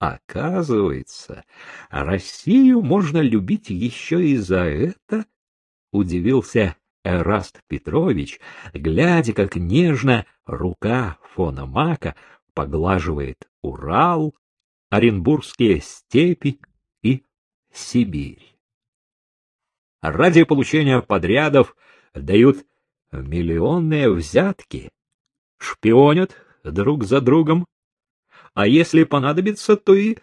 Оказывается, Россию можно любить еще и за это, удивился Эраст Петрович, глядя, как нежно рука фона Мака поглаживает Урал, Оренбургские степи и Сибирь. Ради получения подрядов дают миллионные взятки, шпионят друг за другом, а если понадобится, то и...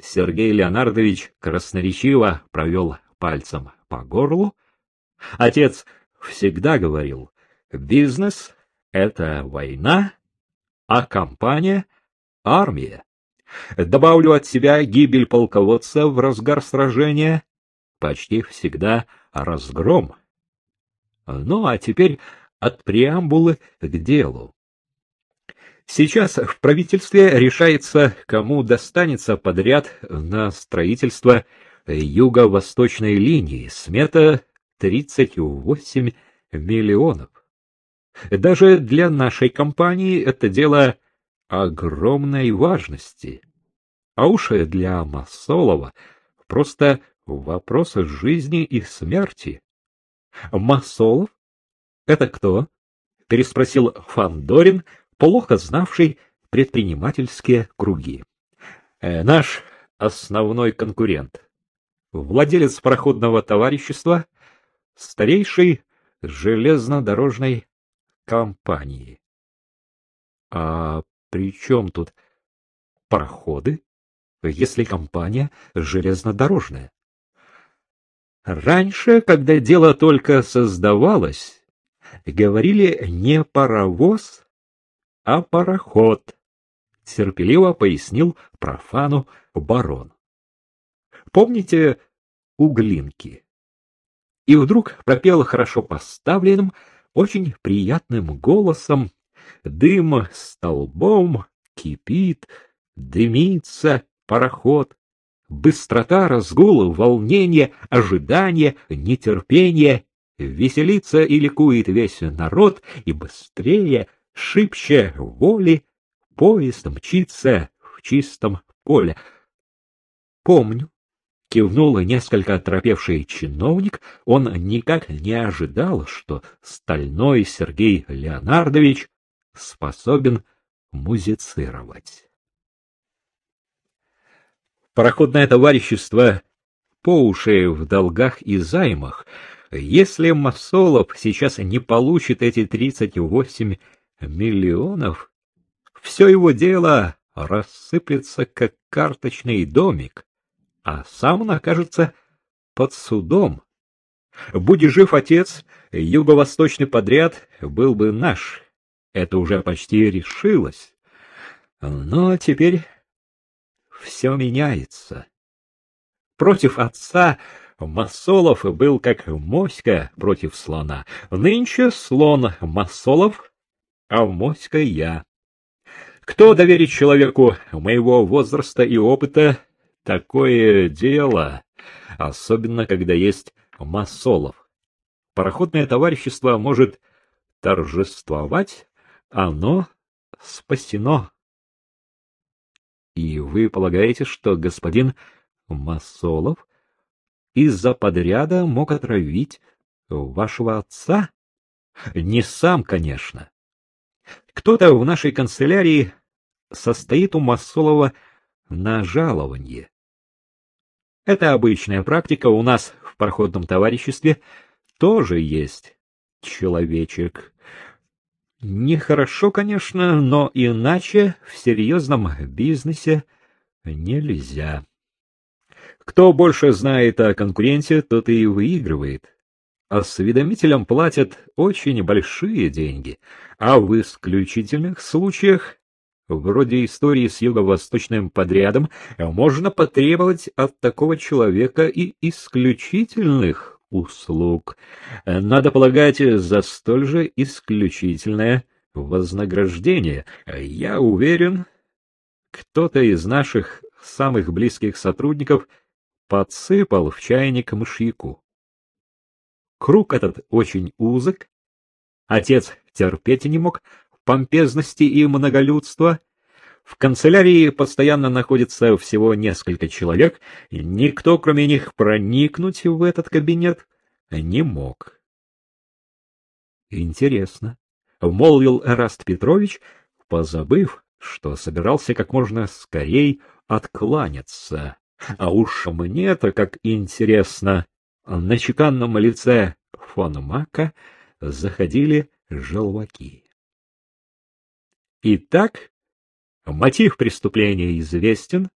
Сергей Леонардович красноречиво провел пальцем по горлу. Отец всегда говорил, бизнес — это война, а компания — армия. Добавлю от себя гибель полководца в разгар сражения, почти всегда разгром. Ну, а теперь от преамбулы к делу. Сейчас в правительстве решается, кому достанется подряд на строительство юго-восточной линии. Смета 38 миллионов. Даже для нашей компании это дело огромной важности. А уж для Масолова просто вопрос жизни и смерти. Масолов? Это кто? переспросил Фандорин, плохо знавший предпринимательские круги. Э, наш основной конкурент, владелец пароходного товарищества, старейший железнодорожной компании. А при чем тут пароходы, если компания железнодорожная? Раньше, когда дело только создавалось, говорили не паровоз, а пароход, терпеливо пояснил профану барон. Помните углинки? И вдруг пропел хорошо поставленным, очень приятным голосом, дым столбом кипит, дымится пароход. Быстрота, разгул, волнение, ожидание, нетерпение. Веселится и ликует весь народ, и быстрее — шибче воли, поезд мчится в чистом поле. Помню, кивнул несколько оторопевший чиновник, он никак не ожидал, что стальной Сергей Леонардович способен музицировать. Пароходное товарищество по уши в долгах и займах. Если Масолов сейчас не получит эти тридцать восемь миллионов, все его дело рассыплется, как карточный домик, а сам он окажется под судом. Будь жив отец, юго-восточный подряд был бы наш. Это уже почти решилось. Но теперь все меняется. Против отца Масолов был как моська против слона. Нынче слон Масолов а в моська я. Кто доверит человеку моего возраста и опыта такое дело, особенно когда есть Масолов? Пароходное товарищество может торжествовать, оно спасено. И вы полагаете, что господин Масолов из-за подряда мог отравить вашего отца? Не сам, конечно. Кто-то в нашей канцелярии состоит у Масолова на жалованье. Это обычная практика у нас в проходном товариществе тоже есть человечек. Нехорошо, конечно, но иначе в серьезном бизнесе нельзя. Кто больше знает о конкуренте, тот и выигрывает. Осведомителям платят очень большие деньги, а в исключительных случаях, вроде истории с юго-восточным подрядом, можно потребовать от такого человека и исключительных услуг. Надо полагать, за столь же исключительное вознаграждение. Я уверен, кто-то из наших самых близких сотрудников подсыпал в чайник мышьяку. Круг этот очень узок. Отец терпеть не мог помпезности и многолюдства. В канцелярии постоянно находится всего несколько человек, и никто, кроме них, проникнуть в этот кабинет не мог. Интересно, — молвил Эраст Петрович, позабыв, что собирался как можно скорей откланяться. А уж мне-то, как интересно, на чеканном лице фон Мака заходили желваки. Итак, мотив преступления известен,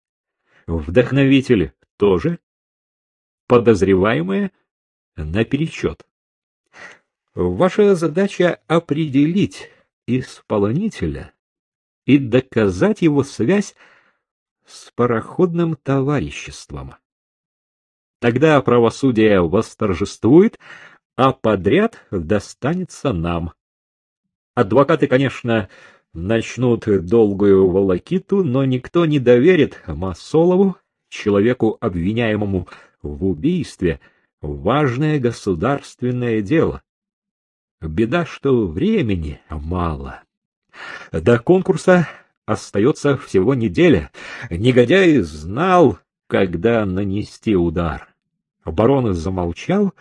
вдохновитель тоже, подозреваемые наперечет. Ваша задача — определить исполнителя и доказать его связь с пароходным товариществом. Тогда правосудие восторжествует, а подряд достанется нам. Адвокаты, конечно, начнут долгую волокиту, но никто не доверит Масолову, человеку, обвиняемому в убийстве, важное государственное дело. Беда, что времени мало. До конкурса остается всего неделя. Негодяй знал, когда нанести удар. Барон замолчал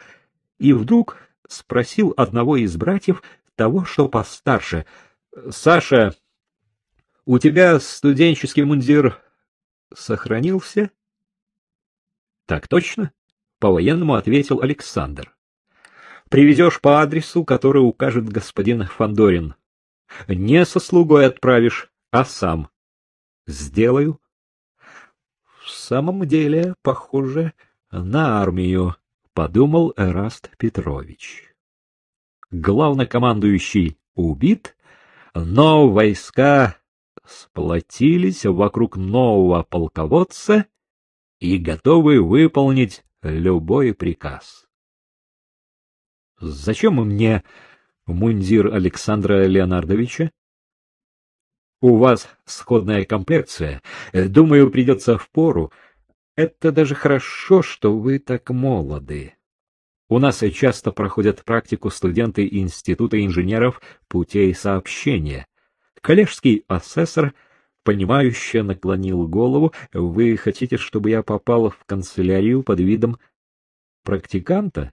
и вдруг спросил одного из братьев, того, что постарше. — Саша, у тебя студенческий мундир сохранился? — Так точно, — по-военному ответил Александр. — Привезешь по адресу, который укажет господин Фандорин. Не со слугой отправишь, а сам. — Сделаю. — В самом деле, похоже на армию, — подумал Эраст Петрович. Главнокомандующий убит, но войска сплотились вокруг нового полководца и готовы выполнить любой приказ. Зачем мне мундир Александра Леонардовича? У вас сходная комплекция. Думаю, придется в пору. Это даже хорошо, что вы так молоды. У нас часто проходят практику студенты Института инженеров путей сообщения. Коллежский асессор, понимающе наклонил голову. Вы хотите, чтобы я попал в канцелярию под видом практиканта?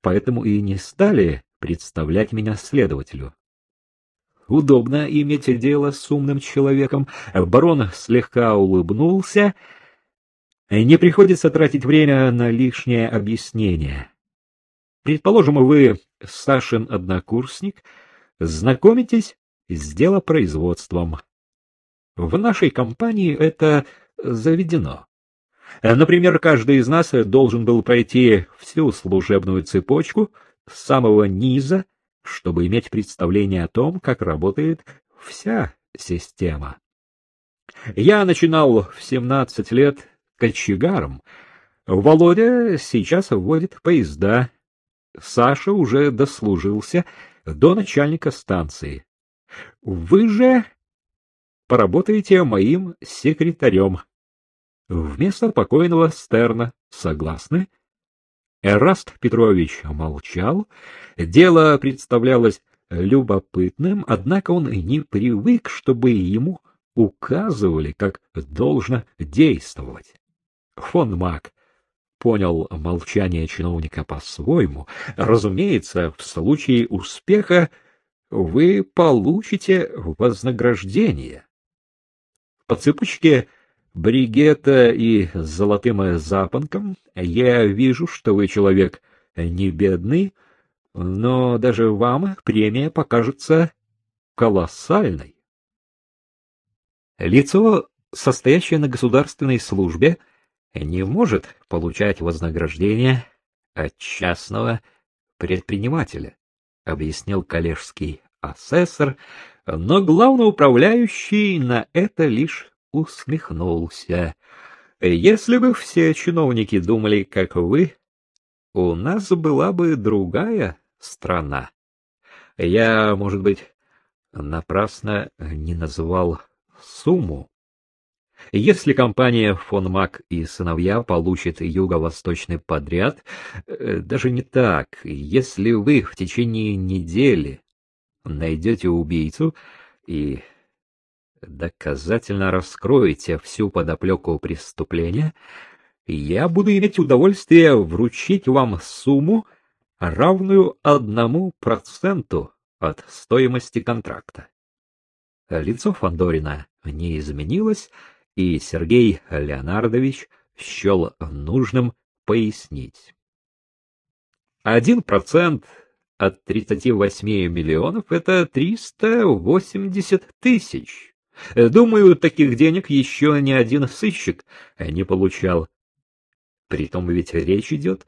Поэтому и не стали представлять меня следователю. Удобно иметь дело с умным человеком. Барон слегка улыбнулся не приходится тратить время на лишнее объяснение. Предположим, вы, Сашин однокурсник, знакомитесь с делопроизводством. В нашей компании это заведено. Например, каждый из нас должен был пройти всю служебную цепочку с самого низа, чтобы иметь представление о том, как работает вся система. Я начинал в 17 лет кочегаром. Володя сейчас водит поезда. Саша уже дослужился до начальника станции. Вы же поработаете моим секретарем. Вместо покойного Стерна. Согласны? Эраст Петрович молчал. Дело представлялось любопытным, однако он не привык, чтобы ему указывали, как должно действовать. Фон Мак понял молчание чиновника по-своему. Разумеется, в случае успеха вы получите вознаграждение. По цепочке бригета и золотым запонком я вижу, что вы человек не бедный, но даже вам премия покажется колоссальной. Лицо, состоящее на государственной службе, не может получать вознаграждение от частного предпринимателя, объяснил коллежский асессор, но главноуправляющий на это лишь усмехнулся. Если бы все чиновники думали, как вы, у нас была бы другая страна. Я, может быть, напрасно не назвал сумму, если компания фон Мак и сыновья получит юго-восточный подряд, э, даже не так, если вы в течение недели найдете убийцу и доказательно раскроете всю подоплеку преступления, я буду иметь удовольствие вручить вам сумму, равную одному проценту от стоимости контракта. Лицо Фандорина не изменилось, и Сергей Леонардович счел нужным пояснить. Один процент от 38 миллионов — это 380 тысяч. Думаю, таких денег еще ни один сыщик не получал. Притом ведь речь идет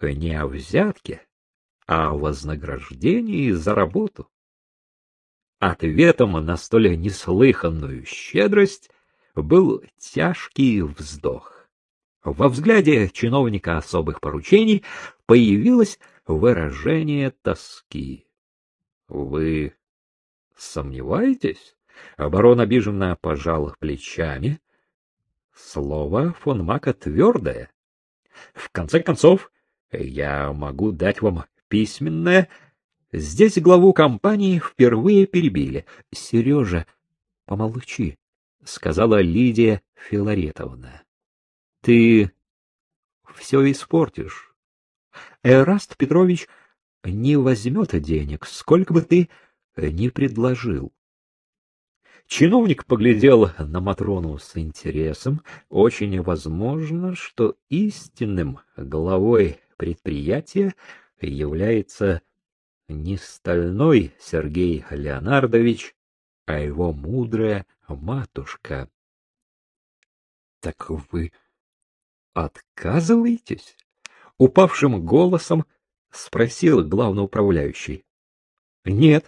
не о взятке, а о вознаграждении за работу. Ответом на столь неслыханную щедрость был тяжкий вздох. Во взгляде чиновника особых поручений появилось выражение тоски. — Вы сомневаетесь? Барон обиженно пожал плечами. Слово фон Мака твердое. В конце концов, я могу дать вам письменное. Здесь главу компании впервые перебили. — Сережа, помолчи, — сказала Лидия Филаретовна. — Ты все испортишь. Эраст Петрович не возьмет денег, сколько бы ты ни предложил. Чиновник поглядел на Матрону с интересом. Очень возможно, что истинным главой предприятия является не стальной Сергей Леонардович, а его мудрая матушка. — Так вы отказываетесь? — упавшим голосом спросил главноуправляющий. — Нет,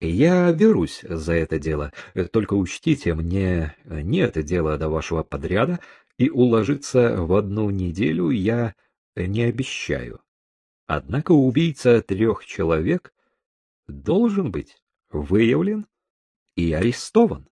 я берусь за это дело. Только учтите, мне нет дела до вашего подряда, и уложиться в одну неделю я не обещаю. Однако убийца трех человек должен быть выявлен и арестован.